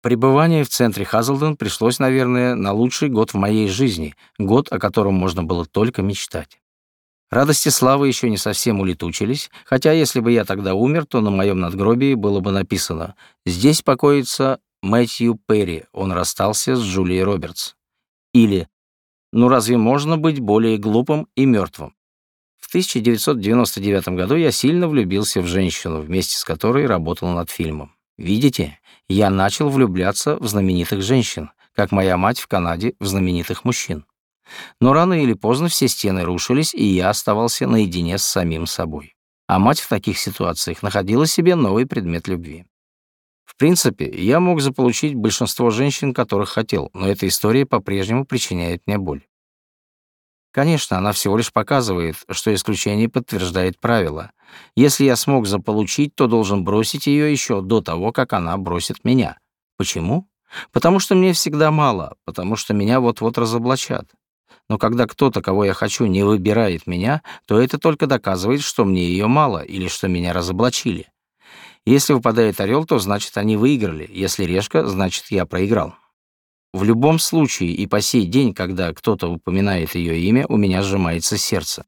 Пребывание в центре Хазлден пришлось, наверное, на лучший год в моей жизни, год, о котором можно было только мечтать. Радости славы еще не совсем улетучились, хотя если бы я тогда умер, то на моем надгробии было бы написано «Здесь покоится Мэтью Перри, он расстался с Джулией Робертс». Или «Ну разве можно быть более глупым и мертвым?» В 1999 году я сильно влюбился в женщину, вместе с которой работал над фильмом. Видите, я начал влюбляться в знаменитых женщин, как моя мать в Канаде в знаменитых мужчин. Но рано или поздно все стены рушились, и я оставался наедине с самим собой. А мать в таких ситуациях находила себе новый предмет любви. В принципе, я мог заполучить большинство женщин, которых хотел, но эта история по-прежнему причиняет мне боль. Конечно, она всего лишь показывает, что исключение подтверждает правило. Если я смог заполучить, то должен бросить ее еще до того, как она бросит меня. Почему? Потому что мне всегда мало, потому что меня вот-вот разоблачат. Но когда кто-то, кого я хочу, не выбирает меня, то это только доказывает, что мне ее мало или что меня разоблачили. Если выпадает орел, то значит они выиграли, если решка, значит я проиграл. В любом случае и по сей день, когда кто-то упоминает ее имя, у меня сжимается сердце.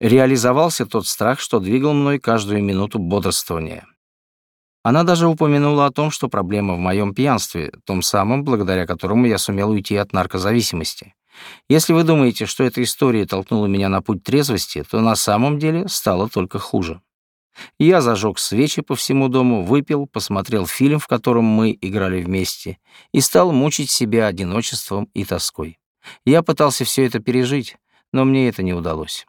Реализовался тот страх, что двигал мной каждую минуту бодрствования. Она даже упомянула о том, что проблема в моем пьянстве, том самом, благодаря которому я сумел уйти от наркозависимости. Если вы думаете, что эта история толкнула меня на путь трезвости, то на самом деле стало только хуже. Я зажег свечи по всему дому, выпил, посмотрел фильм, в котором мы играли вместе, и стал мучить себя одиночеством и тоской. Я пытался все это пережить, но мне это не удалось.